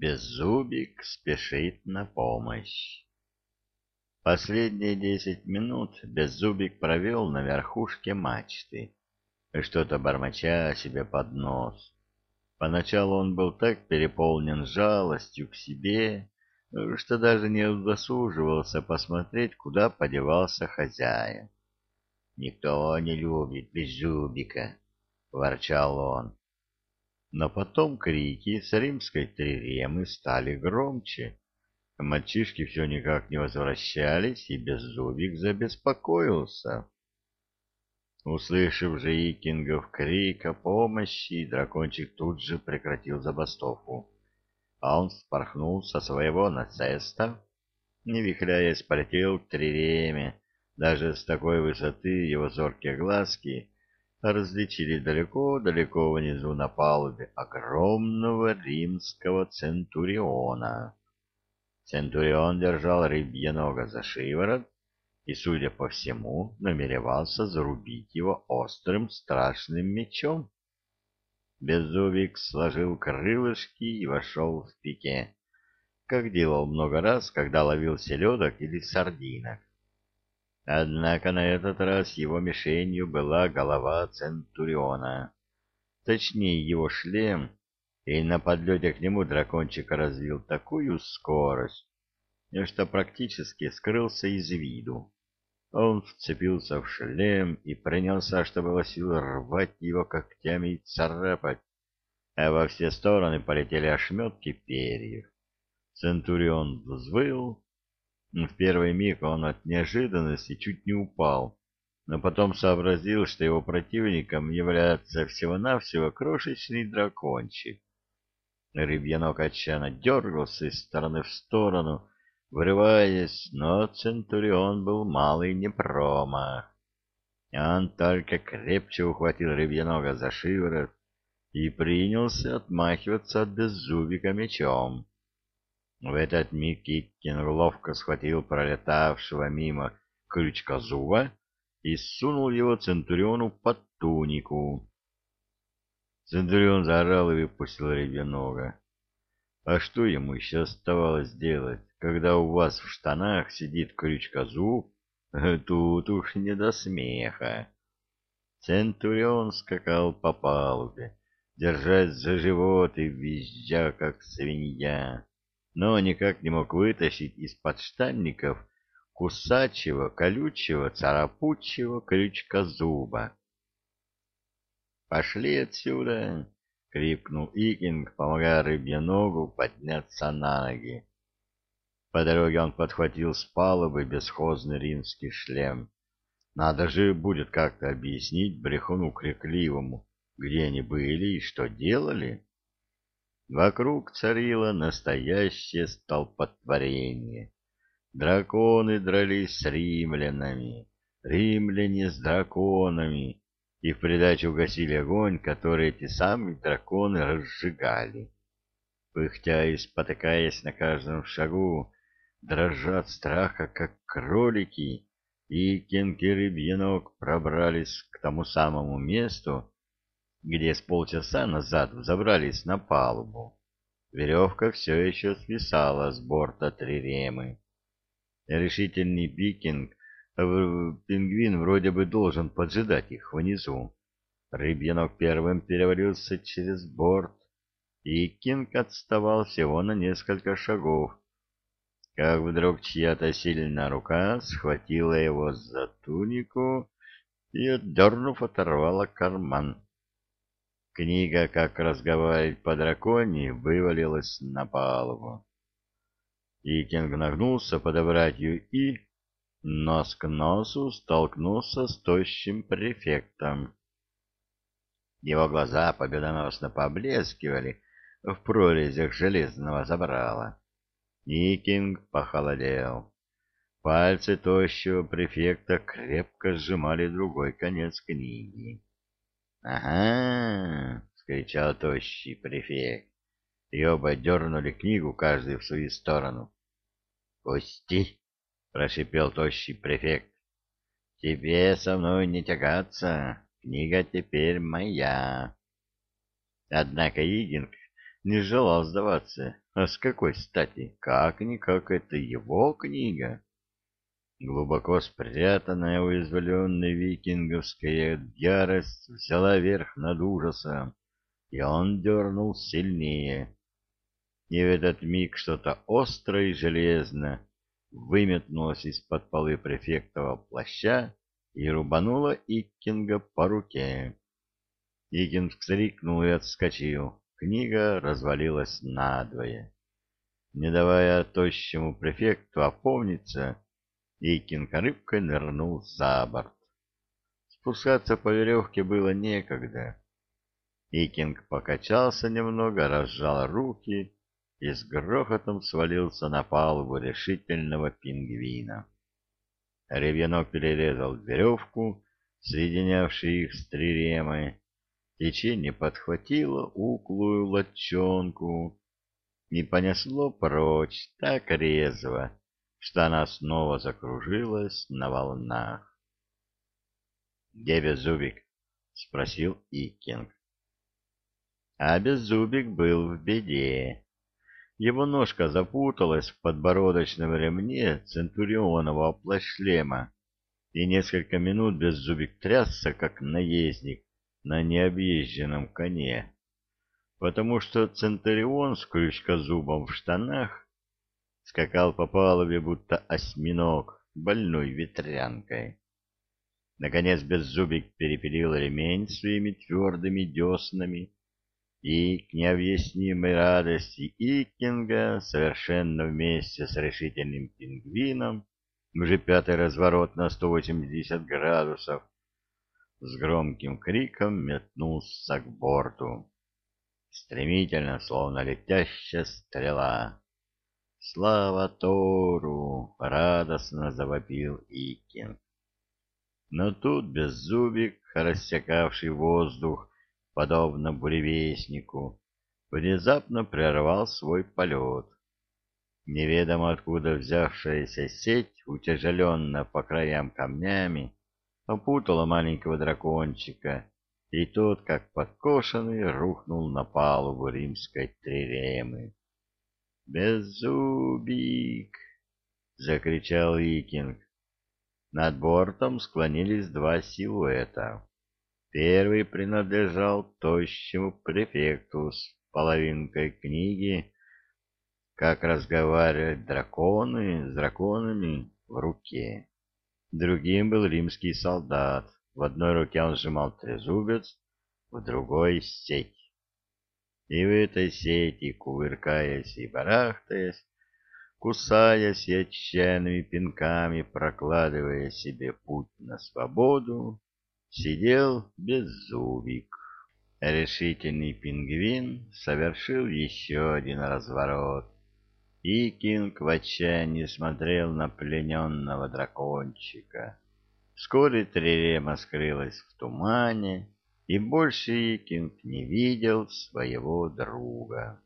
Беззубик спешит на помощь. Последние десять минут Беззубик провел на верхушке мачты, что-то бормоча себе под нос. Поначалу он был так переполнен жалостью к себе, что даже не удосуживался посмотреть, куда подевался хозяин. «Никто не любит Беззубика», — ворчал он. Но потом крики с римской триремы стали громче. Мальчишки все никак не возвращались, и Беззубик забеспокоился. Услышав же Икингов крик о помощи, дракончик тут же прекратил забастовку. А он спорхнул со своего насеста, не вихляясь, полетел к триреме. Даже с такой высоты его зоркие глазки различили далеко-далеко внизу на палубе огромного римского центуриона. Центурион держал рыбье нога за шиворот и, судя по всему, намеревался зарубить его острым страшным мечом. Беззубик сложил крылышки и вошел в пике, как делал много раз, когда ловил селедок или сардинок. Однако на этот раз его мишенью была голова Центуриона, точнее его шлем, и на подлете к нему дракончик развил такую скорость, что практически скрылся из виду. Он вцепился в шлем и принялся, что было силы, рвать его когтями и царапать, а во все стороны полетели ошметки перьев. Центурион взвыл, в первый миг он от неожиданности чуть не упал, но потом сообразил, что его противником является всего-навсего крошечный дракончик. Рыбьянок отчаянно дергался из стороны в сторону, вырываясь, но Центурион был малый не промах. Он только крепче ухватил Рыбьянога за шиворот и принялся отмахиваться от беззубика мечом. В этот миг Киккин ловко схватил пролетавшего мимо крючкозуба и сунул его Центуриону под тунику. Центурион заорал и выпустил ребенога. А что ему еще оставалось делать, когда у вас в штанах сидит крючкозуб? Тут уж не до смеха. Центурион скакал по палубе, держась за живот и визжа, как свинья но никак не мог вытащить из подштанников кусачего, колючего, царапучего крючка зуба. «Пошли отсюда!» — крикнул Икинг, помогая рыбьеногу подняться на ноги. По дороге он подхватил с палубы бесхозный римский шлем. Надо же будет как-то объяснить брехуну крикливому, где они были и что делали. Вокруг царило настоящее столпотворение. Драконы дрались с римлянами, римляне с драконами, и в придачу гасили огонь, который эти самые драконы разжигали. Пыхтя и спотыкаясь на каждом шагу, дрожат страха, как кролики, и кенкеры бьянок пробрались к тому самому месту, где с полчаса назад взобрались на палубу. Веревка все еще свисала с борта Триремы. Решительный пикинг, пингвин вроде бы должен поджидать их внизу. Рыбьянок первым перевалился через борт, и Кинг отставал всего на несколько шагов, как вдруг чья-то сильная рука схватила его за тунику и, отдернув, оторвала карман. Книга «Как разговаривать по драконе» вывалилась на палубу. Икинг нагнулся подобрать ее и, нос к носу, столкнулся с тощим префектом. Его глаза победоносно поблескивали в прорезях железного забрала. Икинг похолодел. Пальцы тощего префекта крепко сжимали другой конец книги. «Ага!» — скричал тощий префект, и оба дернули книгу, каждый в свою сторону. «Пусти!» — прошипел тощий префект. «Тебе со мной не тягаться, книга теперь моя». Однако Игинг не желал сдаваться. А с какой стати? Как-никак это его книга. Глубоко спрятанная, уязвленная викинговская ярость взяла верх над ужасом, и он дернул сильнее. И в этот миг что-то острое и железное выметнулось из-под полы префектового плаща и рубануло Иккинга по руке. Икинг вскрикнул и отскочил. Книга развалилась надвое. Не давая тощему префекту опомниться, Икинг рыбкой нырнул за борт. Спускаться по веревке было некогда. Икинг покачался немного, разжал руки и с грохотом свалился на палубу решительного пингвина. Ревьянок перерезал веревку, соединявшую их с триремой. Течение подхватило уклую лодчонку и понесло прочь так резво, что она снова закружилась на волнах. — Где Беззубик? — спросил Икинг. А Беззубик был в беде. Его ножка запуталась в подбородочном ремне центурионового плащ-шлема, и несколько минут Беззубик трясся, как наездник на необъезженном коне, потому что центурион с крючкозубом в штанах скакал по палубе, будто осьминог, больной ветрянкой. Наконец Беззубик перепилил ремень своими твердыми деснами, и к необъяснимой радости Икинга совершенно вместе с решительным пингвином, уже пятый разворот на 180 градусов, с громким криком метнулся к борту. Стремительно, словно летящая стрела. «Слава Тору!» — радостно завопил Икинг. Но тут беззубик, рассекавший воздух, подобно буревестнику, внезапно прервал свой полет. Неведомо откуда взявшаяся сеть, утяжеленно по краям камнями, опутала маленького дракончика, и тот, как подкошенный, рухнул на палубу римской триремы. «Беззубик!» — закричал Икинг. Над бортом склонились два силуэта. Первый принадлежал тощему префекту с половинкой книги «Как разговаривать драконы с драконами» в руке. Другим был римский солдат. В одной руке он сжимал трезубец, в другой — сеть. И в этой сети, кувыркаясь и барахтаясь, кусаясь и отчаянными пинками прокладывая себе путь на свободу, сидел беззубик. Решительный пингвин совершил еще один разворот, и Кинг в отчаянии смотрел на плененного дракончика. Вскоре Трирема скрылась в тумане, и больше Икинг не видел своего друга.